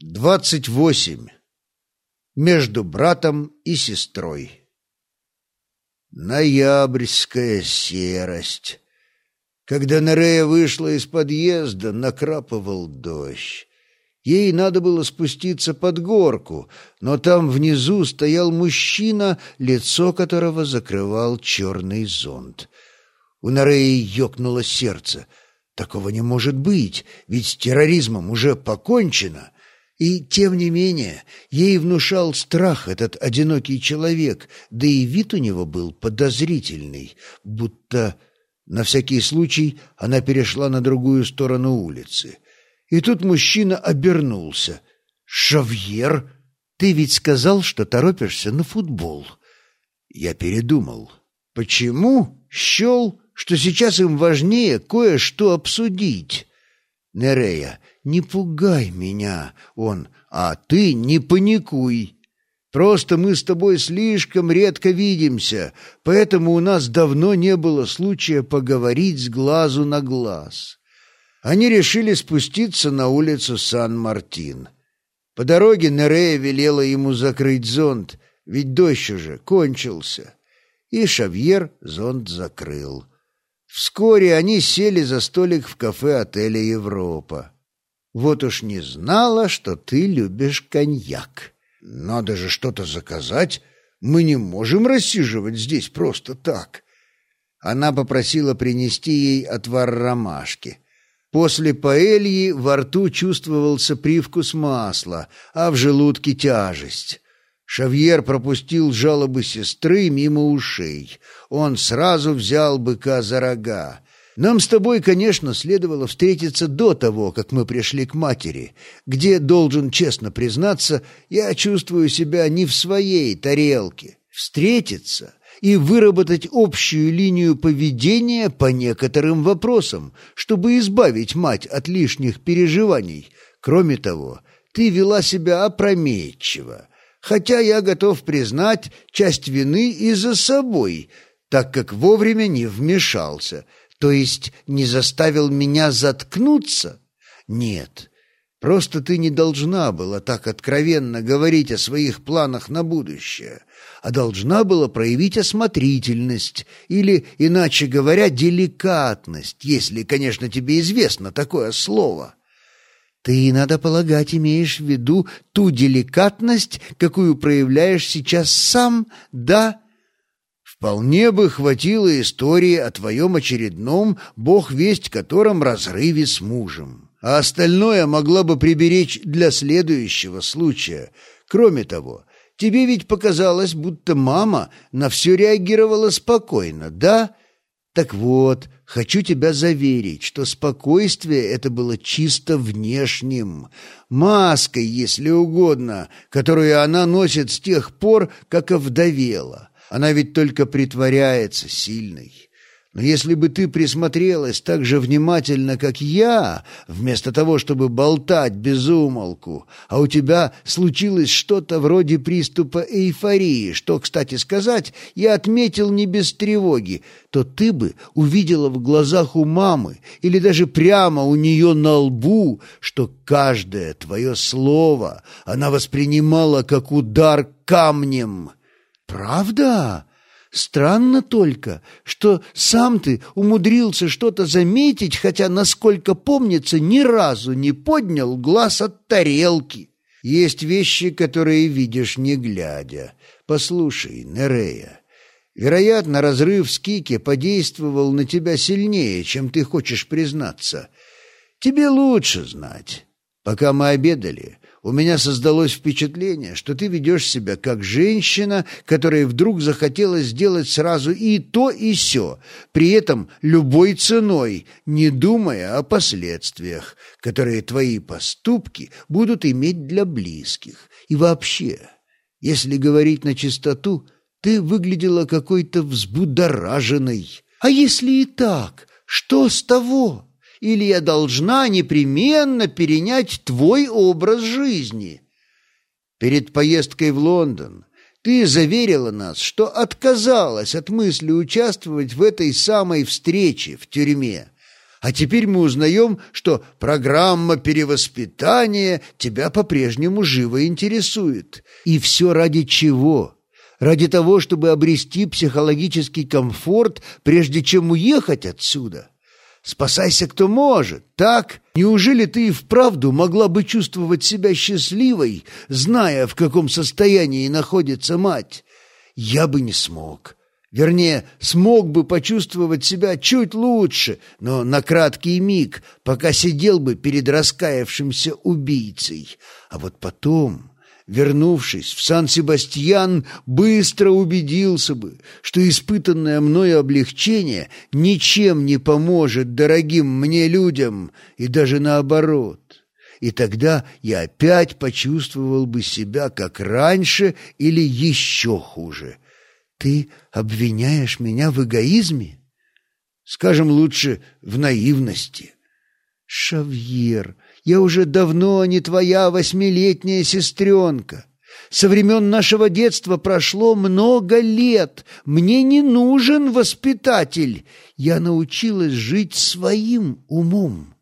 Двадцать восемь. Между братом и сестрой. Ноябрьская серость. Когда Нерея вышла из подъезда, накрапывал дождь. Ей надо было спуститься под горку, но там внизу стоял мужчина, лицо которого закрывал черный зонт. У Нереи ёкнуло сердце. Такого не может быть, ведь с терроризмом уже покончено. И, тем не менее, ей внушал страх этот одинокий человек, да и вид у него был подозрительный, будто на всякий случай она перешла на другую сторону улицы. И тут мужчина обернулся. «Шавьер, ты ведь сказал, что торопишься на футбол». Я передумал. «Почему?» Счел, что сейчас им важнее кое-что обсудить. Нерея, не пугай меня, он, а ты не паникуй. Просто мы с тобой слишком редко видимся, поэтому у нас давно не было случая поговорить с глазу на глаз. Они решили спуститься на улицу Сан-Мартин. По дороге Нерея велела ему закрыть зонт, ведь дождь уже кончился. И Шавьер зонт закрыл. Вскоре они сели за столик в кафе отеля «Европа». Вот уж не знала, что ты любишь коньяк. Надо же что-то заказать. Мы не можем рассиживать здесь просто так. Она попросила принести ей отвар ромашки. После паэльи во рту чувствовался привкус масла, а в желудке тяжесть. Шавьер пропустил жалобы сестры мимо ушей. Он сразу взял быка за рога. Нам с тобой, конечно, следовало встретиться до того, как мы пришли к матери, где, должен честно признаться, я чувствую себя не в своей тарелке. Встретиться и выработать общую линию поведения по некоторым вопросам, чтобы избавить мать от лишних переживаний. Кроме того, ты вела себя опрометчиво, хотя я готов признать часть вины и за собой, так как вовремя не вмешался — то есть не заставил меня заткнуться? Нет, просто ты не должна была так откровенно говорить о своих планах на будущее, а должна была проявить осмотрительность или, иначе говоря, деликатность, если, конечно, тебе известно такое слово. Ты, надо полагать, имеешь в виду ту деликатность, какую проявляешь сейчас сам, да, Вполне бы хватило истории о твоем очередном, бог весть котором, разрыве с мужем. А остальное могла бы приберечь для следующего случая. Кроме того, тебе ведь показалось, будто мама на все реагировала спокойно, да? Так вот, хочу тебя заверить, что спокойствие это было чисто внешним, маской, если угодно, которую она носит с тех пор, как овдовела. Она ведь только притворяется сильной. Но если бы ты присмотрелась так же внимательно, как я, вместо того, чтобы болтать без умолку, а у тебя случилось что-то вроде приступа эйфории, что, кстати сказать, я отметил не без тревоги, то ты бы увидела в глазах у мамы или даже прямо у нее на лбу, что каждое твое слово она воспринимала как удар камнем». «Правда? Странно только, что сам ты умудрился что-то заметить, хотя, насколько помнится, ни разу не поднял глаз от тарелки. Есть вещи, которые видишь не глядя. Послушай, Нерея, вероятно, разрыв с Кики подействовал на тебя сильнее, чем ты хочешь признаться. Тебе лучше знать. Пока мы обедали, у меня создалось впечатление, что ты ведешь себя как женщина, которая вдруг захотела сделать сразу и то, и сё, при этом любой ценой, не думая о последствиях, которые твои поступки будут иметь для близких. И вообще, если говорить на чистоту, ты выглядела какой-то взбудораженной. А если и так, что с того?» Или я должна непременно перенять твой образ жизни. Перед поездкой в Лондон ты заверила нас, что отказалась от мысли участвовать в этой самой встрече в тюрьме. А теперь мы узнаем, что программа перевоспитания тебя по-прежнему живо интересует. И все ради чего? Ради того, чтобы обрести психологический комфорт, прежде чем уехать отсюда. Спасайся, кто может, так? Неужели ты и вправду могла бы чувствовать себя счастливой, зная, в каком состоянии находится мать? Я бы не смог. Вернее, смог бы почувствовать себя чуть лучше, но на краткий миг, пока сидел бы перед раскаявшимся убийцей. А вот потом, вернувшись в Сан-Себастьян, быстро убедился бы, что испытанное мною облегчение ничем не поможет дорогим мне людям, и даже наоборот. И тогда я опять почувствовал бы себя как раньше или еще хуже — ты обвиняешь меня в эгоизме? Скажем лучше, в наивности. Шавьер, я уже давно не твоя восьмилетняя сестренка. Со времен нашего детства прошло много лет. Мне не нужен воспитатель. Я научилась жить своим умом.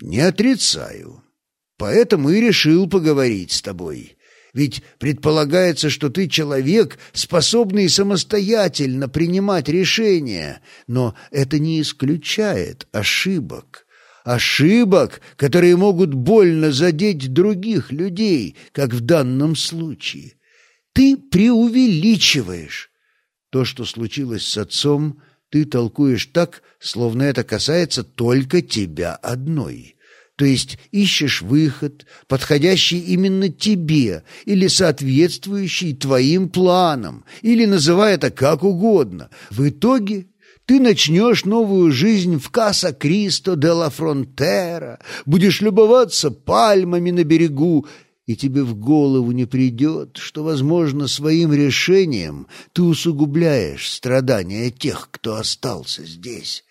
Не отрицаю. Поэтому и решил поговорить с тобой. Ведь предполагается, что ты человек, способный самостоятельно принимать решения, но это не исключает ошибок. Ошибок, которые могут больно задеть других людей, как в данном случае. Ты преувеличиваешь. То, что случилось с отцом, ты толкуешь так, словно это касается только тебя одной то есть ищешь выход, подходящий именно тебе или соответствующий твоим планам, или называй это как угодно. В итоге ты начнешь новую жизнь в Каса Кристо де ла Фронтера, будешь любоваться пальмами на берегу, и тебе в голову не придет, что, возможно, своим решением ты усугубляешь страдания тех, кто остался здесь.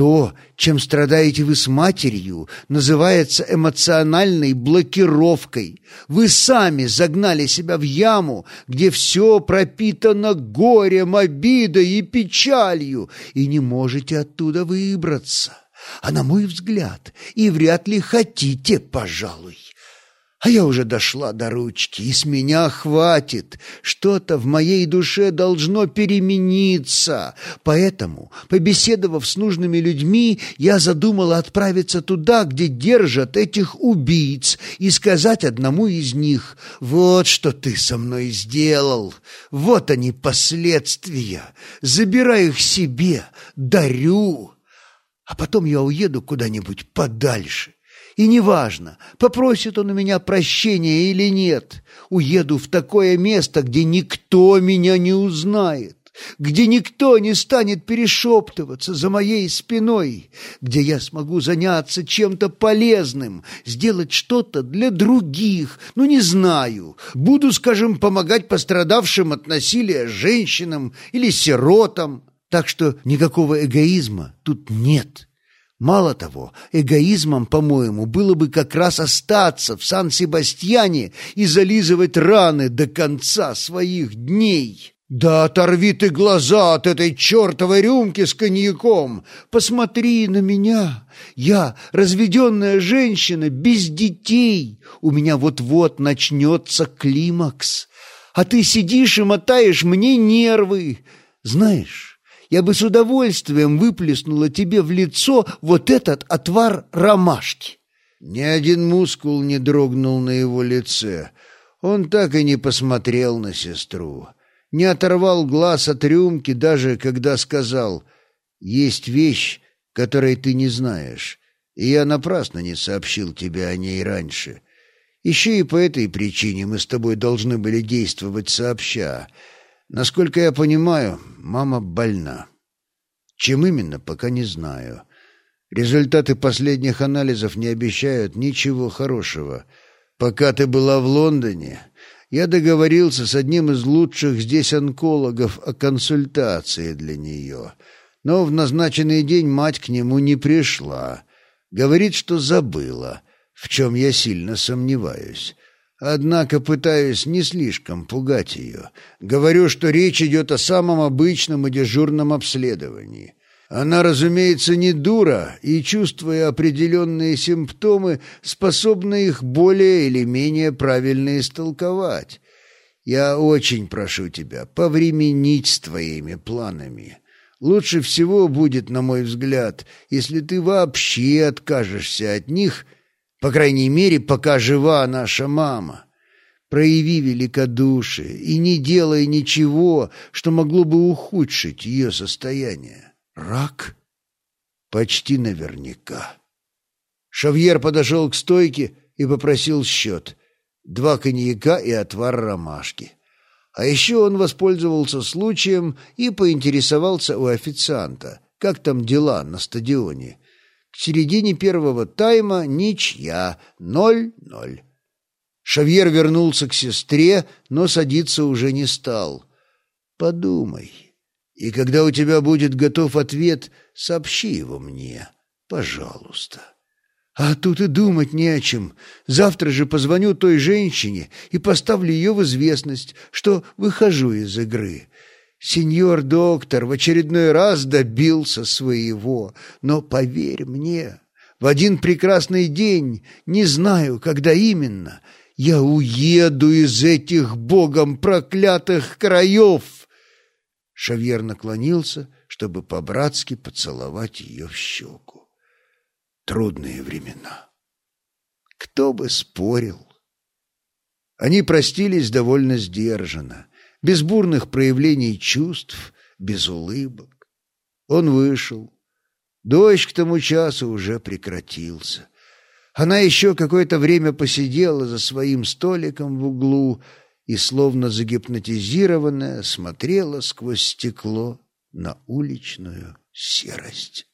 То, чем страдаете вы с матерью, называется эмоциональной блокировкой. Вы сами загнали себя в яму, где все пропитано горем, обидой и печалью, и не можете оттуда выбраться. А на мой взгляд, и вряд ли хотите, пожалуй. А я уже дошла до ручки, и с меня хватит. Что-то в моей душе должно перемениться. Поэтому, побеседовав с нужными людьми, я задумала отправиться туда, где держат этих убийц, и сказать одному из них, «Вот что ты со мной сделал, вот они последствия, забирай их себе, дарю». А потом я уеду куда-нибудь подальше и неважно, попросит он у меня прощения или нет, уеду в такое место, где никто меня не узнает, где никто не станет перешептываться за моей спиной, где я смогу заняться чем-то полезным, сделать что-то для других, ну не знаю, буду, скажем, помогать пострадавшим от насилия женщинам или сиротам. Так что никакого эгоизма тут нет. Мало того, эгоизмом, по-моему, было бы как раз остаться в Сан-Себастьяне и зализывать раны до конца своих дней. Да оторви ты глаза от этой чертовой рюмки с коньяком! Посмотри на меня! Я разведенная женщина, без детей! У меня вот-вот начнется климакс! А ты сидишь и мотаешь мне нервы! Знаешь, я бы с удовольствием выплеснула тебе в лицо вот этот отвар ромашки». Ни один мускул не дрогнул на его лице. Он так и не посмотрел на сестру. Не оторвал глаз от рюмки, даже когда сказал «Есть вещь, которой ты не знаешь, и я напрасно не сообщил тебе о ней раньше. Еще и по этой причине мы с тобой должны были действовать сообща». Насколько я понимаю, мама больна. Чем именно, пока не знаю. Результаты последних анализов не обещают ничего хорошего. Пока ты была в Лондоне, я договорился с одним из лучших здесь онкологов о консультации для нее. Но в назначенный день мать к нему не пришла. Говорит, что забыла, в чем я сильно сомневаюсь. Однако пытаюсь не слишком пугать ее. Говорю, что речь идет о самом обычном и дежурном обследовании. Она, разумеется, не дура, и, чувствуя определенные симптомы, способна их более или менее правильно истолковать. Я очень прошу тебя повременить с твоими планами. Лучше всего будет, на мой взгляд, если ты вообще откажешься от них, по крайней мере, пока жива наша мама. Прояви великодушие и не делай ничего, что могло бы ухудшить ее состояние. Рак? Почти наверняка. Шавьер подошел к стойке и попросил счет. Два коньяка и отвар ромашки. А еще он воспользовался случаем и поинтересовался у официанта, как там дела на стадионе. К середине первого тайма ничья, ноль-ноль. Шавьер вернулся к сестре, но садиться уже не стал. «Подумай». И когда у тебя будет готов ответ, сообщи его мне, пожалуйста. А тут и думать не о чем. Завтра же позвоню той женщине и поставлю ее в известность, что выхожу из игры. Сеньор доктор в очередной раз добился своего, но поверь мне, в один прекрасный день, не знаю, когда именно, я уеду из этих богом проклятых краев». Шавьер наклонился, чтобы по-братски поцеловать ее в щеку. Трудные времена. Кто бы спорил? Они простились довольно сдержанно, без бурных проявлений чувств, без улыбок. Он вышел. Дождь к тому часу уже прекратился. Она еще какое-то время посидела за своим столиком в углу, и, словно загипнотизированная, смотрела сквозь стекло на уличную серость.